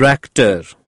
tractor.